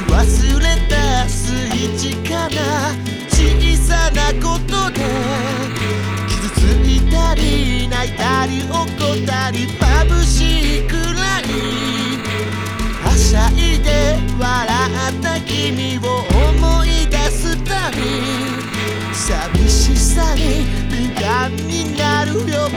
し忘れたスイッチかな小さなことで傷ついたり泣いたり怒ったり眩しいくらいはしゃいで笑った君を思い出すたび寂しさに敏感になるよ